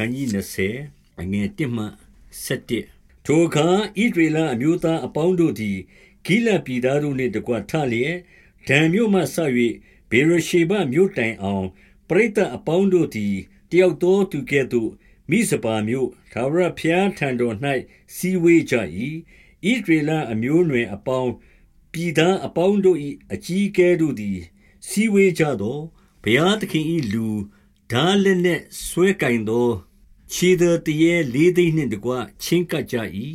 ခန်းကြီး20အငယ်1မှ7ထိုအခါဣဒရေလအမျိုးသားအပေါင်းတို့သည်ဂိလပြည်သားတို့နှင့်တကွထလျက်ဒံမြို့မှဆ၍ဘေရရှေဘမြို့တိုင်အောင်ပရိသတ်အပေါင်းတို့သည်တယောက်သောသူကဲ့သို့မိစပါမြို့သာဝရဖျားထံတော်၌စီဝေးကြ၏ဣဒရေလအမျိုးတွင်အပေါင်းပြည်သားအပေါင်းတို့၏အကြီးအကဲတို့သည် စီဝေးကြသောဘုရားသခင်၏လူဓာလက်နှင့်ဆွဲကင်သော ခြေသည်တရေလေးသိန်းနှင့်တကွချင်းကပ်ကြ၏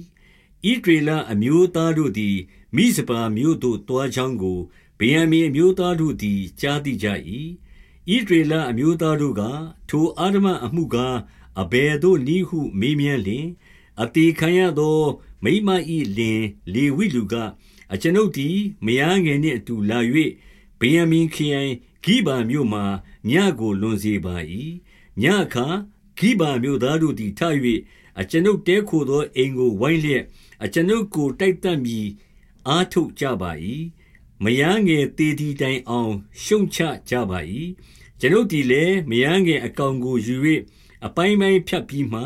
ဣဒရေလအမျိုးသားတို့သည်မိစပါမြို့သို့တွားချောင်းကိုဗေယံမီအမျိုးသားတို့သည်ကြားသိကြ၏ဣဒရေလအမျိုးသားတို့ကထိုအာဓမအမှုကားအဘယ်သို့နည်းဟုမေးမြန်းလျင်အတေခံရသော မိမ၏လင်လေဝိလူကအကျွန်ုပ်သည်မယားငယ်နှင့်အတူလာ၍ဗေယံမင်ခရိုင်ဂိဗာမြို့မှညဉ့်ကိုလွန်စေပါ၏။ညဉ့်အခါ ဂိဗာမြို့သားတို့သည်ထ၍အကျွန်ုပ်တည်းခိုသောအိမ်ကို ဝိုင်းလျက်၊အကျွန်ုပ်ကို တိုက်သတ်မည် အားထုတ်ကြပါ၏။မယားငယ်သေသည်တိုင်အောင် ရှုတ်ချကြပါ၏။အကျွန်ုပ်သည်လည်း မယားငယ်အကောင်ကိုယူ၍အပိုင်းပိုင်းဖြတ်ပြီးမှ ဣ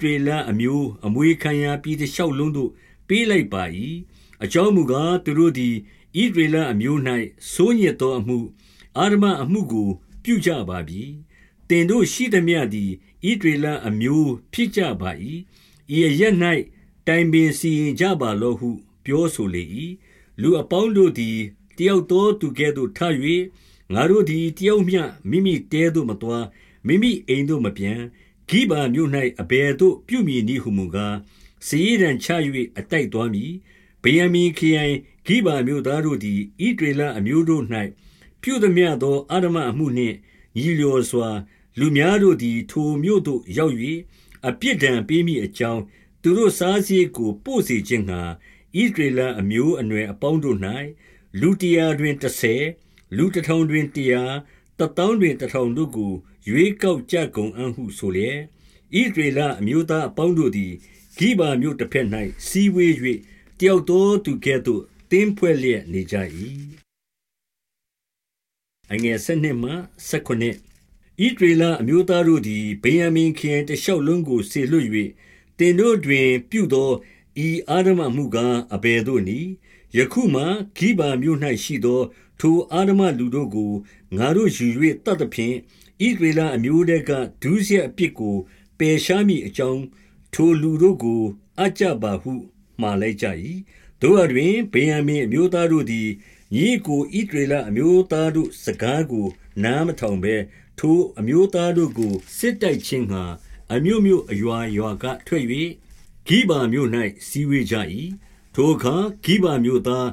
သရေလအမျိုး အမွေခံရာ ပြည်တရှောက်လုံးသို့ ပေးလိုက်ပါ၏။အကြောင်းမူကား၊သူတို့သည် ဣသရေလအမျိုး၌ဆိုးညစ်သောအမှု၊အဓမ္မအမှုကို ပြုကြပါပြီ။သင်တို့ရှိသမျှသည် ဣသရေလအမျိုးဖြစ်ကြပါ၏။ဤအရပ်၌တိုင်ပင်စီရင်ကြပါလော့ဟု ပြောဆိုလေ၏။လူအပေါင်းတို့သည်တယောက်သောသူကဲ့သို့ထ၍၊ငါတို့သည်တယောက်မျှမိမိတဲသို့မသွား၊မိမိအိမ်သို့မပြန်။ဂိဗာမြို့၌အဘယ်သို့ပြုမည်နည်းဟူမူကား၊စာရေးတံချ၍အတိုက်သွားမည်။ဗင်္ယာမိန်ခရိုင်ဂိဗာမြို့သားတို့သည်ဣသရေလအမျိုးတို့၌ပြုသမျှသောအဓမ္မအမှုနှင့်ညီလျော်စွာ၊ လူများတို့သည် ထိုမြို့သို့ရောက်၍အပြစ်ဒဏ်ပေးမည်အကြောင်း၊သူတို့စားစရိတ်ကို ပို့စေခြင်းငှါ ဣသရေလအမျိုးအနွယ်အပေါင်းတို့၌လူတရာတွင်တဆယ်၊လူတထောင်တွင်တရာ၊တသောင်းတွင် တထောင်တို့ကို ရွေးကောက်ကြကုန်အံ့ဟုဆိုလျက်၊ဣသရေလအမျိုးသားအပေါင်းတို့သည် ဂိဗာမြို့တဘက်၌စည်းဝေး၍တယောက်သောသူကဲ့သို့ သင်းဖွဲ့လျက်နေကြ၏။12 ဣသရေလအမျိုးသားတို့သည်ဗင်္ယာမိန်ခရိုင်တရှောက်လုံးကိုစေလွှတ်၍၊သင်တို့တွင်ပြုသောဤအဓမ္မအမှုကားအဘယ်သို့နည်း။ယခုမှာဂိဗာမြို့၌ရှိသော ထိုအဓမ္မလူတို့ကိုငါတို့ယူ၍သတ်သဖြင့်၊ဣသရေလအမျိုးထဲကဒုစရိုက်အပြစ်ကိုပယ်ရှားမည်အကြောင်းထိုလူတို့ကိုအပ်ကြပါဟုမှာလိုက်ကြ၏။သို့ရာတွင်ဗင်္ယာမိန်အမျိုးသားတို့သည်ညီအစ်ကိုဣသရေလအမျိုးသားတို့စကားကိုနားမထောင်ဘဲ၊ ထိုအမျိုးသားတို့ကို စစ်တိုက်ခြင်းငှါ အမြို့မြို့အရွာရွာကထွက်၍ဂိဗာမြို့၌စည်းဝေးကြ၏။ထိုအခါ ဂိဗာမြို့သား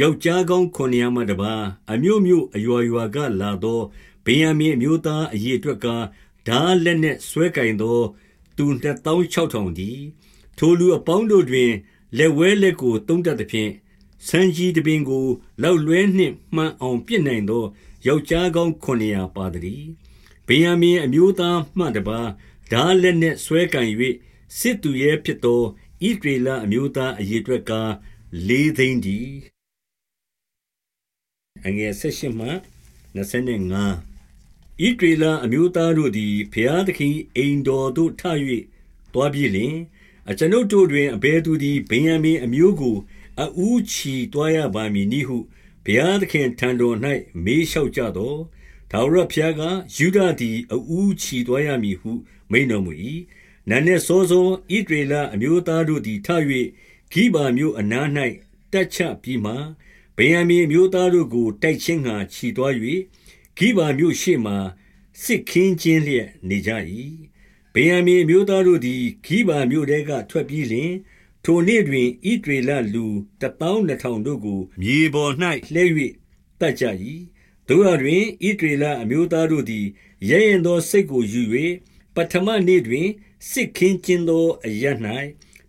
ယောက်ျားကောင်း ခုနစ်ရာမှတပါး၊အမြို့မြို့အရွာရွာကလာသော ဗင်္ယာမိန် အမျိုးသား အရေအတွက်ကား၊ထားလက်နက်စွဲကိုင်သော သူနှစ်သောင်းခြောက်ထောင်တည်း။ထိုလူအပေါင်းတို့တွင် လက်ဝဲလက်ကို သုံးတတ်သဖြင့်၊ဆံခြည်တပင်ကို လောက်လွှဲနှင့်မှန်အောင် ပစ်နိုင်သော ယောက်ျားကောင်း ခုနစ်ရာပါသတည်း။ ဗင်္ယာမိန်အမျိုးသားမှတပါး၊ထားလက်နက်စွဲကိုင်၍စစ်သူရဲဖြစ်သောဣသရေလအမျိုးသားအရေအတွက်ကားလေးသိန်းတည်း။18ဣသရေလအမျိုးသားတို့သည်ဘုရားသခင်၏အိမ်တော်သို့ထ၍သွားပြီးလျှင်၊အကျွန်ုပ်တို့တွင်အဘယ်သူသည်ဗင်္ယာမိန်အမျိုးကိုအဦးချီသွားရပါမည်နည်းဟုဘုရားသခင့်ထံတော်၌မေးလျှောက်ကြသော်၊ ထာဝရဘုရားက၊ယုဒသည်အဦးချီသွားရမည်ဟု မိန့်တော်မူ၏။နံနက်စောစောဣသရေလအမျိုးသားတို့သည်ထ၍ဂိဗာမြို့အနား၌တပ်ချပြီးမှ၊ဗင်္ယာမိန်အမျိုးသားတို့ကိုတိုက်ခြင်းငှါချီသွား၍ဂိဗာမြို့ရှေ့မှာစစ်ခင်းကျင်းလျက်နေကြ၏။ဗင်္ယာမိန်အမျိုးသားတို့သည်ဂိဗာမြို့ထဲကထွက်ပြီးလျှင်၊ထိုနေ့တွင်ဣသရေလလူတသောင်းနှစ်ထောင်တို့ကိုမြေပေါ်၌လှဲ၍သတ်ကြ၏။ သို့ရာတွင် ဣသရေလအမျိုးသားတို့သည် ရဲရင့်သောစိတ်ကိုယူ၍ပဌမနေ့တွင် စစ်ခင်းကျင်းသော အရပ်၌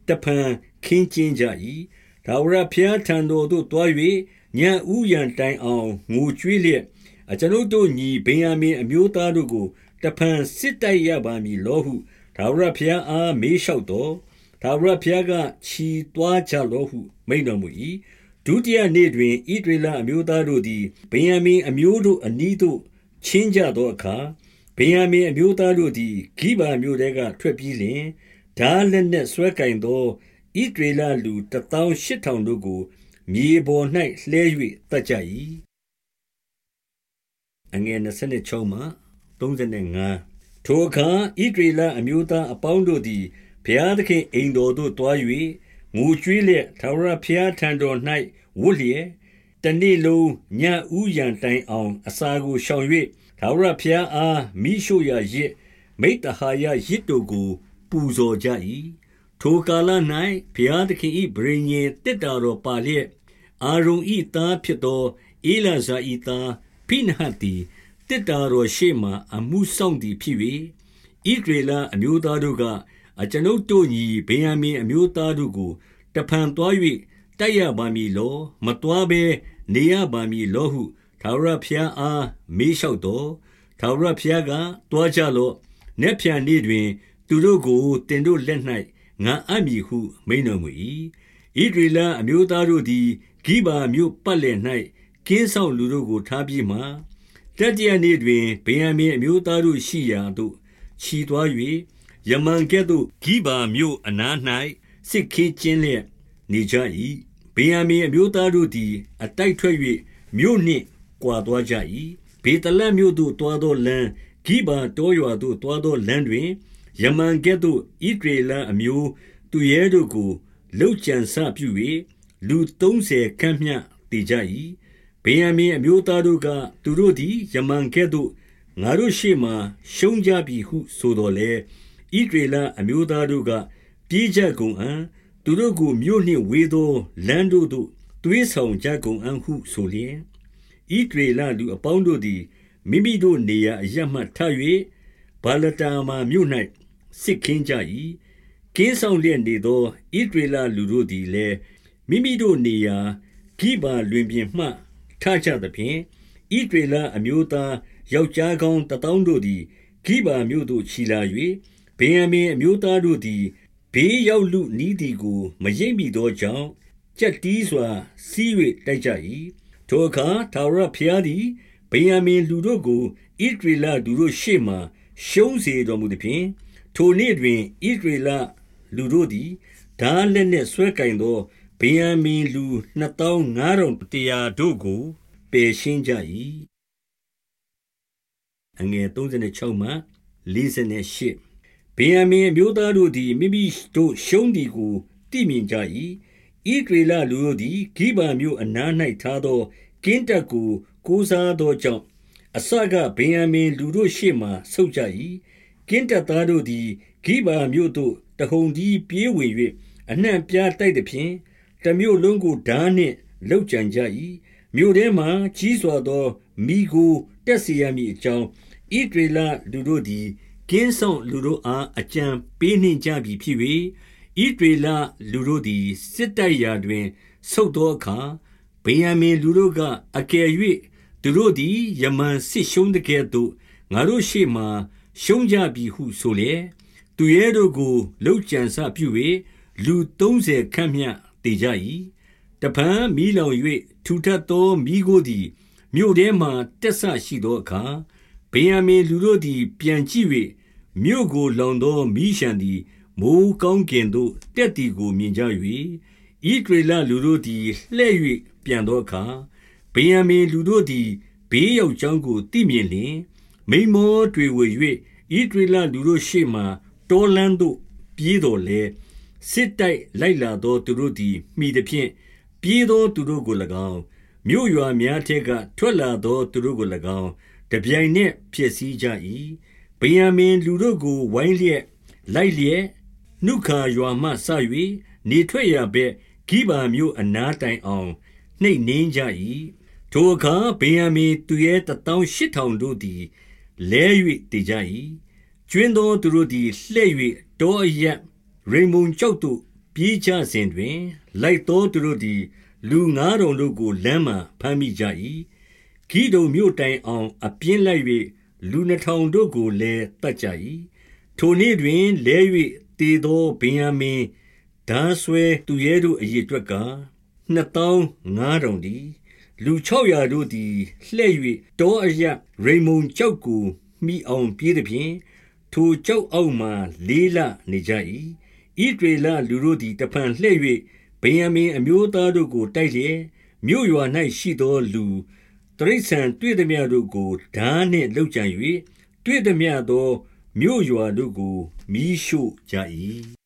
တဖန်ခင်းကျင်းကြ၏။ထာဝရဘုရားထံတော်သို့သွား၍ညဦးယံတိုင်အောင် ငိုကြွေးလျက်၊အကျွန်ုပ်တို့ညီ ဗင်္ယာမိန်အမျိုးသားတို့ကို တဖန်စစ်တိုက်ရပါမည်လောဟု ထာဝရဘုရားအား မေးလျှောက်သော်၊ထာဝရဘုရားက၊ချီသွားကြလော့ဟု မိန့်တော်မူ၏။ ဒုတိယနေ့တွင်ဣသရေလအမျိုးသားတို့သည် ဗင်္ယာမိန်အမျိုးတို့အနီးသို့ ချဉ်းကြသောအခါ၊တဗင်္ယာမိန်အမျိုးသားတို့သည် ဂိဗာမြို့ထဲက ထွက်ပြီးလျှင်၊ထားလက်နက်စွဲကိုင်သော ဣသရေလလူ တသောင်းရှစ်ထောင်တို့ကို မြေပေါ်၌လှဲ၍သတ်ကြ၏။ထိုအခါ ဣသရေလအမျိုးသားအပေါင်းတို့သည် ဘုရားသခင့်အိမ်တော်သို့ သွား၍ ငိုကြွေးလျက်၊ထာဝရဘုရားထံတော်၌ဝပ်လျက်၊တနေ့လုံးညဦးယံတိုင်အောင် အစာကိုရှောင်၍ထာဝရဘုရားအားမီးရှို့ရာယဇ်၊မိဿဟာယယဇ်တို့ကို ပူဇော်ကြ၏။ထိုကာလ၌ဘုရားသခင်၏ပဋိညာဉ်သေတ္တာတော်ပါလျက်၊အာရုန်၏သားဖြစ်သောဧလာဇာ၏သားဖိနဟတ်သည်သေတ္တာတော်ရှေ့မှာအမှုစောင့်သည်ဖြစ်၍၊ဣသရေလအမျိုးသားတို့က၊ အကျွန်ုပ်တို့ညီဗင်္ယာမိန်အမျိုးသားတို့ကို တဖန်သွား၍တိုက်ရပါမည်လော။မသွားဘဲနေရပါမည်လောဟုထာဝရဘုရားအားမေးလျှောက်သော်၊ထာဝရဘုရားက၊သွားကြလော့။နက်ဖြန်နေ့တွင် သူတို့ကိုသင်တို့လက်၌ငါအပ်မည်ဟု မိန့်တော်မူ၏။ဣသရေလအမျိုးသားတို့သည်ဂိဗာမြို့ပတ်လည်၌ကင်းစောင့်လူတို့ကိုထားပြီးမှ၊တတိယနေ့တွင်ဗင်္ယာမိန်အမျိုးသားတို့ရှိရာသို့ချီသွား၍ ယမန်ကဲ့သို့ဂိဗာမြို့အနား၌စစ်ခင်းကျင်းလျက်နေကြ၏။ဗင်္ယာမိန်အမျိုးသားတို့သည် အတိုက်ထွက်၍မြို့နှင့်ကွာသွားကြ၏။ဗေသလမြို့သို့သွားသောလမ်း၊ဂိဗာတောရွာသို့သွားသောလမ်းတွင်ယမန်ကဲ့သို့ဣသရေလအမျိုး သူရဲတို့ကိုလုပ်ကြံစပြု၍လူသုံးဆယ်ခန့်မျှသေကြ၏။ဗင်္ယာမိန်အမျိုးသားတို့က၊သူတို့သည်ယမန်ကဲ့သို့ငါတို့ရှေ့မှာရှုံးကြပြီဟုဆိုသော်လည်း၊ ဣသရေလအမျိုးသားတို့က၊ပြေးကြကုန်အံ့။သူတို့ကိုမြို့နှင့်ဝေးသောလမ်းတို့သို့သွေးဆောင်ကြကုန်အံ့ဟုဆိုလျက်၊ဣသရေလလူအပေါင်းတို့သည်မိမိတို့နေရာအရပ်မှထ၍ဗာလတာမာမြို့၌စစ်ခင်းကြ၏။ကင်းစောင့်လျက်နေသောဣသရေလလူတို့သည်လည်းမိမိတို့နေရာဂိဗာလွင်ပြင်မှထကြသဖြင့်၊ဣသရေလအမျိုးသားယောက်ျားကောင်းတသောင်းတို့သည်ဂိဗာမြို့သို့ချီလာ၍၊ ဗင်္ယာမိန်အမျိုးသားတို့သည် ဘေးရောက်လုနီးသည်ကို မရိပ်မိသောကြောင့် ကျပ်တည်းစွာ ဆီး၍တိုက်ကြ၏။ထိုအခါ ထာဝရဘုရားသည် ဗင်္ယာမိန်လူတို့ကို ဣသရေလလူတို့ရှေ့မှာ ရှုံးစေတော်မူသဖြင့်၊ထိုနေ့တွင် ဣသရေလလူတို့သည် ထားလက်နက်စွဲကိုင်သော ဗင်္ယာမိန်လူနှစ်သောင်းငါးထောင်တရာတို့ကို ပယ်ရှင်းကြ၏။ ဗင်္ယာမိန်အမျိုးသားတို့သည် မိမိတို့ရှုံးသည်ကို သိမြင်ကြ၏။ဣသရေလလူတို့သည် ဂိဗာမြို့အနား၌ထားသော ကင်းတပ်ကို ကိုးစားသောကြောင့်၊အစက ဗင်္ယာမိန်လူတို့ရှေ့မှာ ဆုတ်ကြ၏။ကင်းတပ်သားတို့သည် ဂိဗာမြို့သို့ တဟုန်တည်း ပြေးဝင်၍အနှံ့အပြားတိုက်သဖြင့်၊တမြို့လုံးကို ထားနှင့် လုပ်ကြံကြ၏။မြို့ထဲမှာ ကြီးစွာသော မီးခိုးတက်စေရမည်အကြောင်း ဣသရေလလူတို့သည် ကင်းစောင့်လူတို့အားအကြံပေးနှင့်ကြပြီဖြစ်၍၊ဣသရေလလူတို့သည်စစ်တိုက်ရာတွင်ဆုတ်သောအခါ၊ဗင်္ယာမိန်လူတို့ကအကယ်၍သူတို့သည်ယမန်စစ်ရှုံးသကဲ့သို့ငါတို့ရှေ့မှာရှုံးကြပြီဟုဆိုလျက်၊သူရဲတို့ကိုလုပ်ကြံစပြု၍လူသုံးဆယ်ခန့်မျှသေကြ၏။တဖန်မီးလောင်၍ထူထပ်သောမီးခိုးသည်မြို့ထဲမှာတက်စရှိသောအခါ ဗင်္ယာမိန်လူတို့သည် ပြန်ကြည့်၍မြို့ကိုလောင်သော မီးလျှံသည် မိုဃ်းကောင်းကင်သို့ တက်သည်ကို မြင်ကြ၍၊ဣသရေလလူတို့သည် လှည့်၍ပြန်သောအခါ၊ဗင်္ယာမိန်လူတို့သည် ဘေးရောက်ကြောင်းကို သိမြင်လျှင်၊မိန်းမောတွေဝေ၍ဣသရေလလူတို့ရှေ့မှာ တောလမ်းသို့ ပြေးသော်လည်း၊စစ်တိုက်လိုက်လာသော သူတို့သည် မှီသဖြင့် ပြေးသောသူတို့ကို၎င်း၊မြို့ရွာများထဲက ထွက်လာသော သူတို့ကို၎င်း တပြိုင်နက်ဖျက်ဆီးကြ၏။ဗင်္ယာမိန်လူတို့ကိုဝိုင်းလျက်လိုက်လျက်နုခါရွာမှစ၍နေထွက်ရာဘက်ဂိဗာမြို့အနားတိုင်အောင်နှိပ်နင်းကြ၏။ထိုအခါဗင်္ယာမိန်သူရဲတသောင်းရှစ်ထောင်တို့သည်လဲ၍သေကြ၏။ကြွင်းသောသူတို့သည်လှည့်၍တောအရပ်ရိမ္မုန်ကျောက်သို့ပြေးကြစဉ်တွင်၊လိုက်သောသူတို့သည် လူငါးထောင်တို့ကိုလမ်းမှာဘမ်းမိကြ၏။ ဂိဒုန်မြို့တိုင်အောင် အပြင်းလိုက်၍လူနှစ်ထောင်တို့ကိုလည်း သတ်ကြ၏။ထိုနေ့တွင် လဲ၍သေသော ဗင်္ယာမိန်ထားစွဲသူရဲတို့ အရေအတွက်ကား နှစ်သောင်းငါးထောင်တည်း။လူခြောက်ရာတို့သည် လှည့်၍တောအရပ် ရိမ္မုန်ကျောက်ကိုမိအောင်ပြေးသဖြင့် ထိုကြောက်အောက်မှလေးလနေကြ၏ဣဒေလလူတို့သည် တဖန်လှည့်၍ဗိယံမင်အမျိုးသားတို့ကို တိုက်လျက် မြို့ရွာ၌ရှိသောလူ တရိษံတွေ့သည်များတို့ကိုဓာနှင့်လှုပ်ကြံ၍တွေ့သည်များသောမြို့ရွာတို့ကိုမိရှို့ကြ၏